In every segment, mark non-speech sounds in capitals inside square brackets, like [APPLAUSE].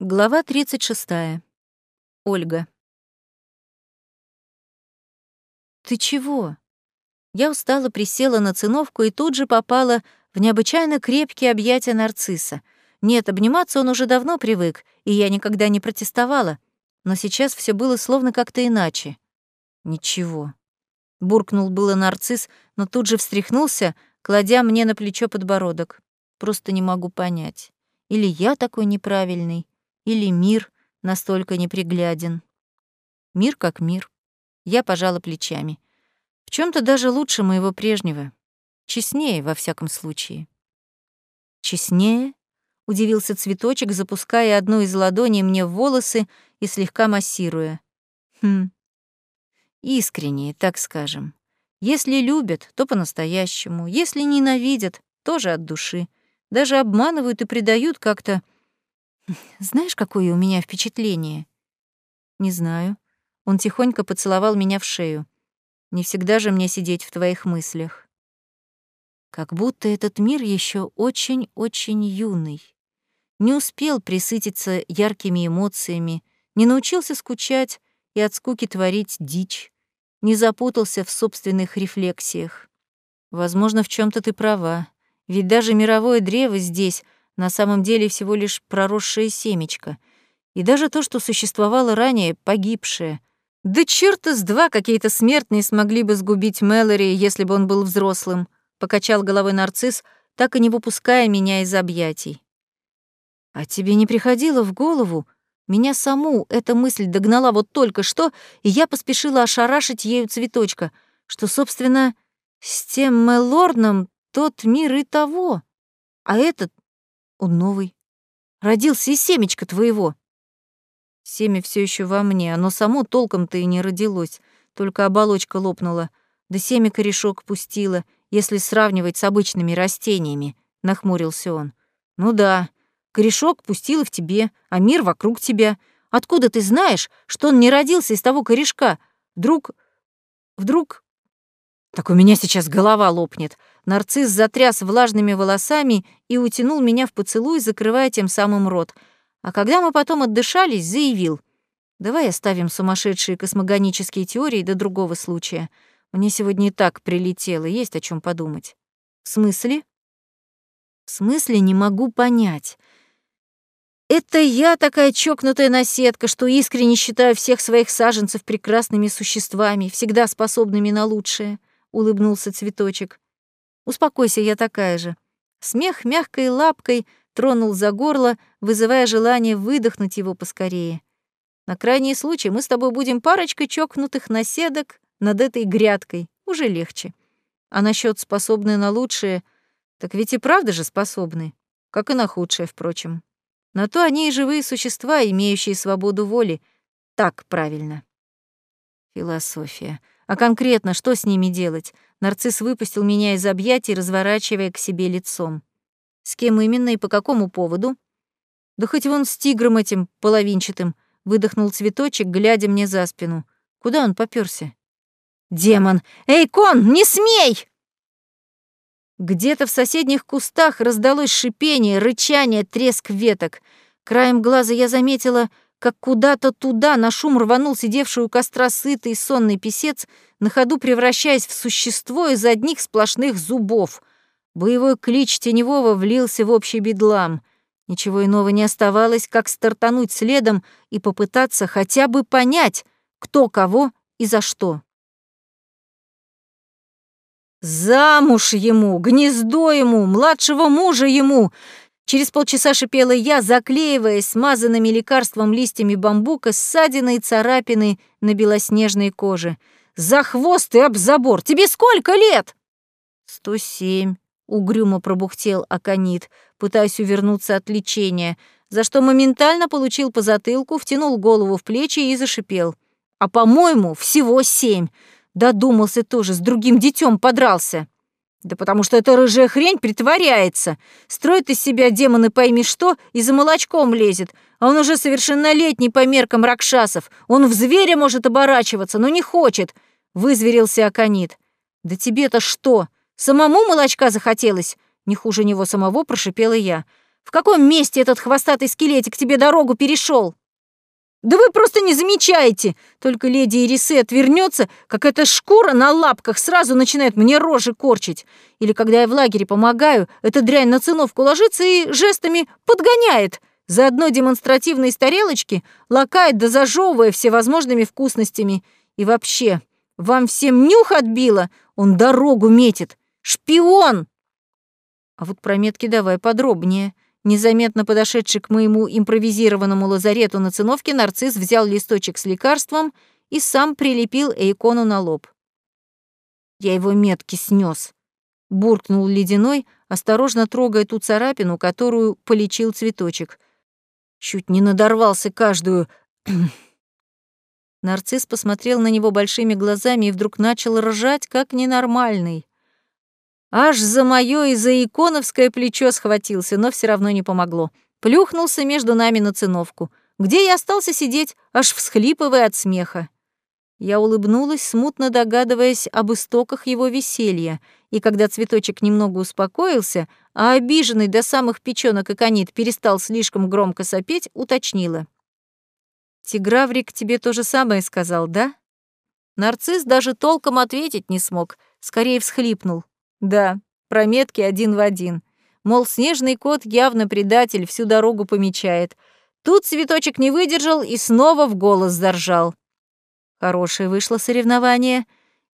Глава 36. Ольга. «Ты чего?» Я устало присела на циновку и тут же попала в необычайно крепкие объятия нарцисса. Нет, обниматься он уже давно привык, и я никогда не протестовала, но сейчас все было словно как-то иначе. «Ничего». Буркнул было нарцисс, но тут же встряхнулся, кладя мне на плечо подбородок. Просто не могу понять. Или я такой неправильный, или мир настолько непригляден. Мир как мир. Я пожала плечами. В чем то даже лучше моего прежнего. Честнее, во всяком случае. Честнее? Удивился цветочек, запуская одну из ладоней мне в волосы и слегка массируя. Хм. Искреннее, так скажем. Если любят, то по-настоящему. Если ненавидят, тоже от души. Даже обманывают и предают как-то знаешь, какое у меня впечатление? Не знаю. Он тихонько поцеловал меня в шею. Не всегда же мне сидеть в твоих мыслях. Как будто этот мир еще очень-очень юный. Не успел присытиться яркими эмоциями, не научился скучать и от скуки творить дичь, не запутался в собственных рефлексиях. Возможно, в чем то ты права, ведь даже мировое древо здесь на самом деле всего лишь проросшее семечко. И даже то, что существовало ранее, погибшее. Да черта с два какие-то смертные смогли бы сгубить Мэлори, если бы он был взрослым, покачал головой нарцисс, так и не выпуская меня из объятий. А тебе не приходило в голову? Меня саму эта мысль догнала вот только что, и я поспешила ошарашить ею цветочка, что, собственно, с тем Мелорном тот мир и того, а этот он новый. Родился из семечка твоего. Семя все еще во мне, оно само толком-то и не родилось, только оболочка лопнула, да семя корешок пустила, если сравнивать с обычными растениями, нахмурился он. Ну да, корешок пустила в тебе, а мир вокруг тебя. Откуда ты знаешь, что он не родился из того корешка? Вдруг... Вдруг... Так у меня сейчас голова лопнет. Нарцисс затряс влажными волосами и утянул меня в поцелуй, закрывая тем самым рот. А когда мы потом отдышались, заявил. «Давай оставим сумасшедшие космогонические теории до другого случая. Мне сегодня и так прилетело, есть о чем подумать». «В смысле?» «В смысле не могу понять». Это я такая чокнутая наседка, что искренне считаю всех своих саженцев прекрасными существами, всегда способными на лучшее, улыбнулся цветочек. Успокойся, я такая же. Смех мягкой лапкой тронул за горло, вызывая желание выдохнуть его поскорее. На крайний случай мы с тобой будем парочкой чокнутых наседок над этой грядкой. Уже легче. А насчет способны на лучшее, так ведь и правда же способны. Как и на худшее, впрочем. На то они и живые существа, имеющие свободу воли. Так правильно. Философия. А конкретно что с ними делать? Нарцисс выпустил меня из объятий, разворачивая к себе лицом. С кем именно и по какому поводу? Да хоть вон с тигром этим половинчатым, выдохнул цветочек, глядя мне за спину. Куда он попёрся? Демон! Эй, кон, не смей! Где-то в соседних кустах раздалось шипение, рычание, треск веток. Краем глаза я заметила как куда-то туда на шум рванул сидевший у костра сытый сонный писец, на ходу превращаясь в существо из одних сплошных зубов. Боевой клич Теневого влился в общий бедлам. Ничего иного не оставалось, как стартануть следом и попытаться хотя бы понять, кто кого и за что. «Замуж ему, гнездо ему, младшего мужа ему!» Через полчаса шипела я, заклеиваясь смазанными лекарством листьями бамбука ссадины и царапины на белоснежной коже. «За хвост и об забор! Тебе сколько лет?» «Сто семь», — угрюмо пробухтел Аконит, пытаясь увернуться от лечения, за что моментально получил по затылку, втянул голову в плечи и зашипел. «А, по-моему, всего семь. Додумался тоже, с другим детем подрался». Да потому что эта рыжая хрень притворяется. Строит из себя демоны пойми что и за молочком лезет. А он уже совершеннолетний по меркам ракшасов. Он в зверя может оборачиваться, но не хочет. Вызверился Аконит. Да тебе-то что? Самому молочка захотелось? Не хуже него самого прошипела я. В каком месте этот хвостатый скелетик тебе дорогу перешел? Да вы просто не замечаете. Только леди Ирисе отвернется, как эта шкура на лапках сразу начинает мне рожи корчить. Или когда я в лагере помогаю, эта дрянь на циновку ложится и жестами подгоняет. Заодно демонстративно из тарелочки лакает да зажевывая всевозможными вкусностями. И вообще, вам всем нюх отбило, он дорогу метит. Шпион! А вот про метки давай подробнее. Незаметно подошедший к моему импровизированному лазарету на циновке, нарцисс взял листочек с лекарством и сам прилепил Эйкону на лоб. Я его метки снес. Буркнул ледяной, осторожно трогая ту царапину, которую полечил цветочек. Чуть не надорвался каждую... [CLEARS THROAT] Нарцисс посмотрел на него большими глазами и вдруг начал ржать, как ненормальный. Аж за моё и за иконовское плечо схватился, но все равно не помогло. Плюхнулся между нами на циновку, где я остался сидеть, аж всхлипывая от смеха. Я улыбнулась, смутно догадываясь об истоках его веселья, и когда цветочек немного успокоился, а обиженный до самых печёнок и конит перестал слишком громко сопеть, уточнила. «Тиграврик тебе то же самое сказал, да?» Нарцисс даже толком ответить не смог, скорее всхлипнул. Да, прометки один в один. Мол, снежный кот явно предатель, всю дорогу помечает. Тут цветочек не выдержал и снова в голос заржал. Хорошее вышло соревнование.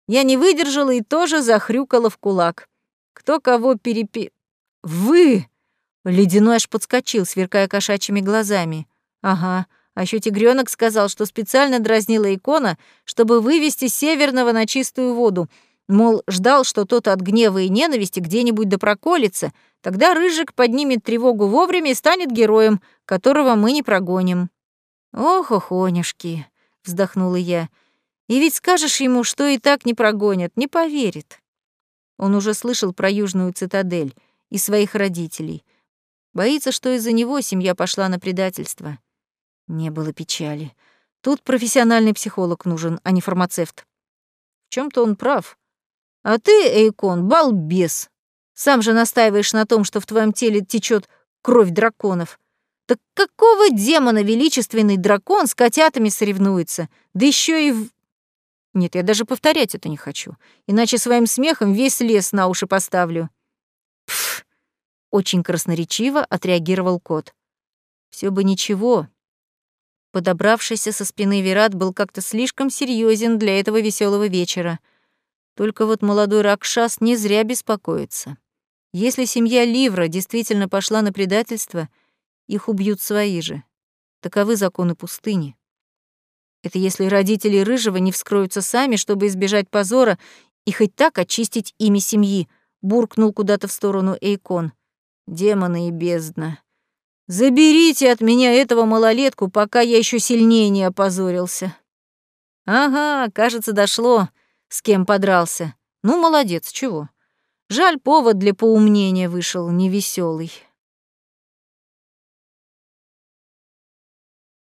Я не выдержала и тоже захрюкала в кулак. Кто кого перепи... Вы! Ледяной аж подскочил, сверкая кошачьими глазами. Ага, а еще тигренок сказал, что специально дразнила икона, чтобы вывести северного на чистую воду — Мол, ждал, что тот от гнева и ненависти где-нибудь да проколется, тогда Рыжик поднимет тревогу вовремя и станет героем, которого мы не прогоним. «Ох, охонюшки!» — вздохнула я. «И ведь скажешь ему, что и так не прогонят, не поверит». Он уже слышал про Южную цитадель и своих родителей. Боится, что из-за него семья пошла на предательство. Не было печали. Тут профессиональный психолог нужен, а не фармацевт. В чем то он прав. А ты, Эйкон, балбес. Сам же настаиваешь на том, что в твоем теле течет кровь драконов. Так какого демона величественный дракон с котятами соревнуется? Да еще и в... Нет, я даже повторять это не хочу. Иначе своим смехом весь лес на уши поставлю. Пф, очень красноречиво отреагировал кот. Все бы ничего. Подобравшийся со спины Верат был как-то слишком серьезен для этого веселого вечера — только вот молодой Ракшас не зря беспокоится. Если семья Ливра действительно пошла на предательство, их убьют свои же. Таковы законы пустыни. Это если родители Рыжего не вскроются сами, чтобы избежать позора и хоть так очистить имя семьи, буркнул куда-то в сторону Эйкон. Демоны и бездна. Заберите от меня этого малолетку, пока я еще сильнее не опозорился. Ага, кажется, дошло с кем подрался. Ну, молодец, чего. Жаль, повод для поумнения вышел невеселый.